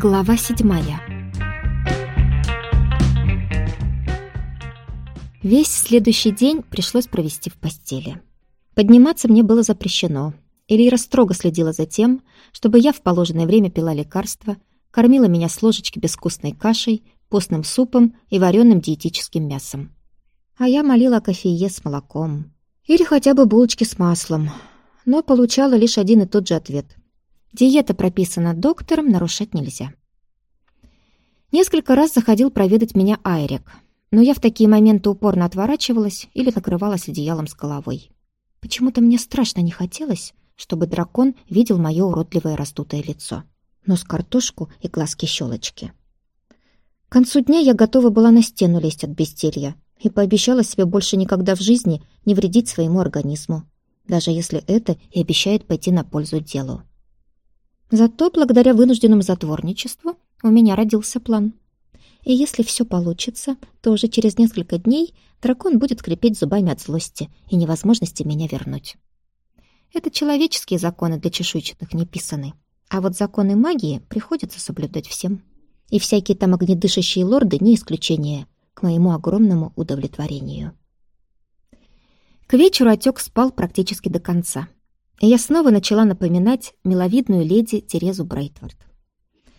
Глава седьмая Весь следующий день пришлось провести в постели. Подниматься мне было запрещено. Элира строго следила за тем, чтобы я в положенное время пила лекарства, кормила меня с ложечки безвкусной кашей, постным супом и вареным диетическим мясом. А я молила о кофее с молоком. Или хотя бы булочки с маслом. Но получала лишь один и тот же ответ. Диета прописана доктором, нарушать нельзя. Несколько раз заходил проведать меня Айрик, но я в такие моменты упорно отворачивалась или накрывалась одеялом с головой. Почему-то мне страшно не хотелось, чтобы дракон видел мое уродливое раздутое лицо, нос картошку и глазки-щелочки. К концу дня я готова была на стену лезть от бестерья и пообещала себе больше никогда в жизни не вредить своему организму, даже если это и обещает пойти на пользу делу. Зато благодаря вынужденному затворничеству у меня родился план. И если все получится, то уже через несколько дней дракон будет скрипеть зубами от злости и невозможности меня вернуть. Это человеческие законы для чешуйчатых не писаны, а вот законы магии приходится соблюдать всем. И всякие там огнедышащие лорды не исключение, к моему огромному удовлетворению. К вечеру отек спал практически до конца — я снова начала напоминать миловидную леди Терезу Брейтвард.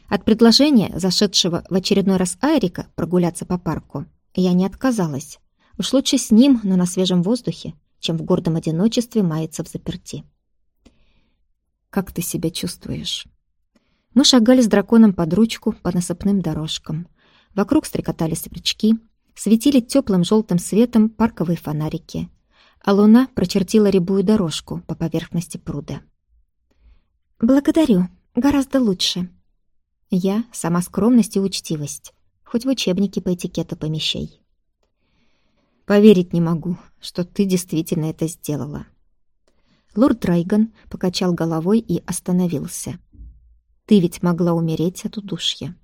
От предложения, зашедшего в очередной раз Айрика прогуляться по парку, я не отказалась. Уж лучше с ним, но на свежем воздухе, чем в гордом одиночестве маяться в заперти. «Как ты себя чувствуешь?» Мы шагали с драконом под ручку по насыпным дорожкам. Вокруг стрекотали сверчки, светили теплым желтым светом парковые фонарики, а луна прочертила рябую дорожку по поверхности пруда. «Благодарю, гораздо лучше». Я — сама скромность и учтивость, хоть в учебнике по этикету помещай. «Поверить не могу, что ты действительно это сделала». Лорд Драйган покачал головой и остановился. «Ты ведь могла умереть от удушья.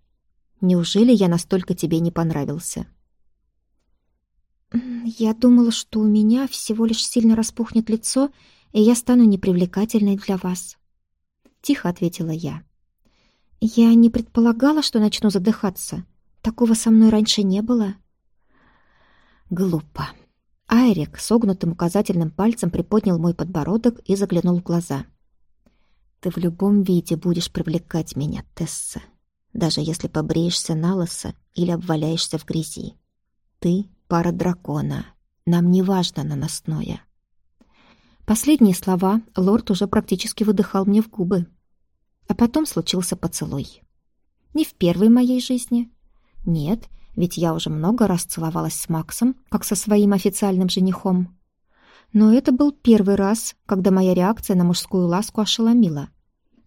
Неужели я настолько тебе не понравился?» «Я думала, что у меня всего лишь сильно распухнет лицо, и я стану непривлекательной для вас». Тихо ответила я. «Я не предполагала, что начну задыхаться. Такого со мной раньше не было». Глупо. Айрик согнутым указательным пальцем приподнял мой подбородок и заглянул в глаза. «Ты в любом виде будешь привлекать меня, Тесса, даже если побреешься на лысо или обваляешься в грязи. Ты пара дракона. Нам не важно наносное». Последние слова лорд уже практически выдыхал мне в губы. А потом случился поцелуй. Не в первой моей жизни. Нет, ведь я уже много раз целовалась с Максом, как со своим официальным женихом. Но это был первый раз, когда моя реакция на мужскую ласку ошеломила.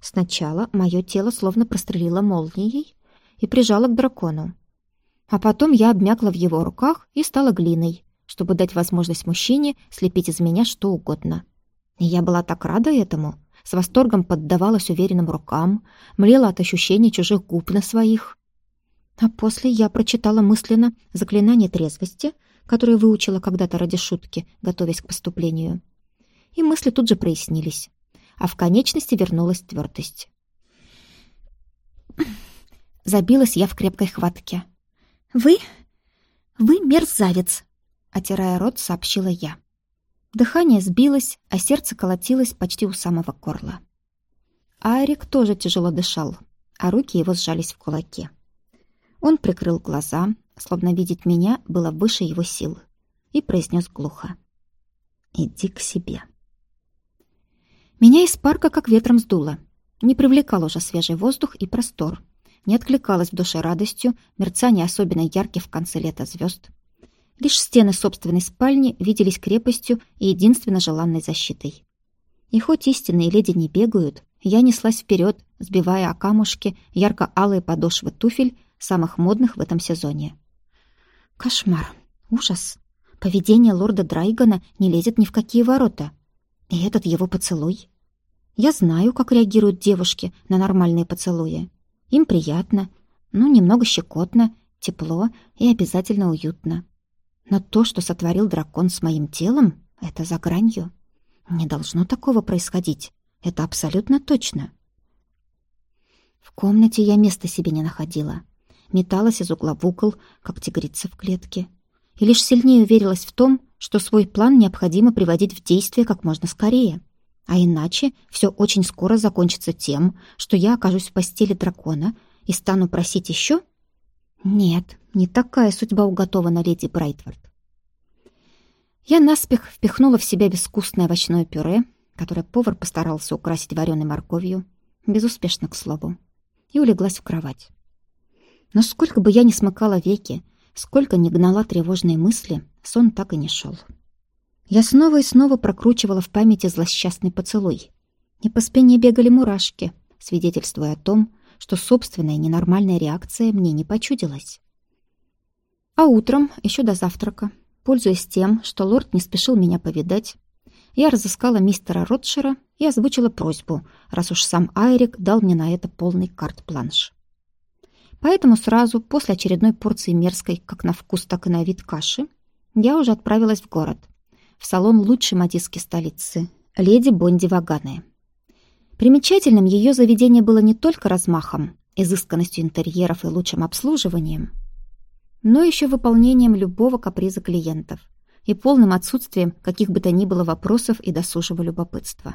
Сначала мое тело словно прострелило молнией и прижало к дракону. А потом я обмякла в его руках и стала глиной, чтобы дать возможность мужчине слепить из меня что угодно. И я была так рада этому, с восторгом поддавалась уверенным рукам, млела от ощущения чужих губ на своих. А после я прочитала мысленно заклинание трезвости, которое выучила когда-то ради шутки, готовясь к поступлению. И мысли тут же прояснились, а в конечности вернулась твердость. Забилась я в крепкой хватке. «Вы... вы мерзавец!» Отирая рот, сообщила я. Дыхание сбилось, а сердце колотилось почти у самого горла. Айрик тоже тяжело дышал, а руки его сжались в кулаки. Он прикрыл глаза, словно видеть меня было выше его сил, и произнес глухо. «Иди к себе». Меня из парка как ветром сдуло. Не привлекал уже свежий воздух и простор, не откликалась в душе радостью мерцание особенно ярких в конце лета звезд. Лишь стены собственной спальни виделись крепостью и единственно желанной защитой. И хоть истинные леди не бегают, я неслась вперед, сбивая о камушки ярко-алые подошвы туфель, самых модных в этом сезоне. Кошмар, ужас. Поведение лорда Драйгана не лезет ни в какие ворота. И этот его поцелуй. Я знаю, как реагируют девушки на нормальные поцелуи. Им приятно, ну, немного щекотно, тепло и обязательно уютно. Но то, что сотворил дракон с моим телом, это за гранью. Не должно такого происходить. Это абсолютно точно. В комнате я места себе не находила. Металась из угла в угол, как тигрица в клетке. И лишь сильнее уверилась в том, что свой план необходимо приводить в действие как можно скорее. А иначе все очень скоро закончится тем, что я окажусь в постели дракона и стану просить еще? Нет, не такая судьба уготована леди Брайтвард. Я наспех впихнула в себя безвкусное овощное пюре, которое повар постарался украсить вареной морковью, безуспешно, к слову, и улеглась в кровать. Но сколько бы я ни смыкала веки, сколько ни гнала тревожные мысли, сон так и не шел. Я снова и снова прокручивала в памяти злосчастный поцелуй. И по спине бегали мурашки, свидетельствуя о том, что собственная ненормальная реакция мне не почудилась. А утром, еще до завтрака, пользуясь тем, что лорд не спешил меня повидать, я разыскала мистера Ротшера и озвучила просьбу, раз уж сам Айрик дал мне на это полный карт-бланш. Поэтому сразу, после очередной порции мерзкой как на вкус, так и на вид каши, я уже отправилась в город, в салон лучшей модистки столицы, леди Бонди Ваганы. Примечательным ее заведение было не только размахом, изысканностью интерьеров и лучшим обслуживанием, но еще выполнением любого каприза клиентов и полным отсутствием каких бы то ни было вопросов и досужего любопытства.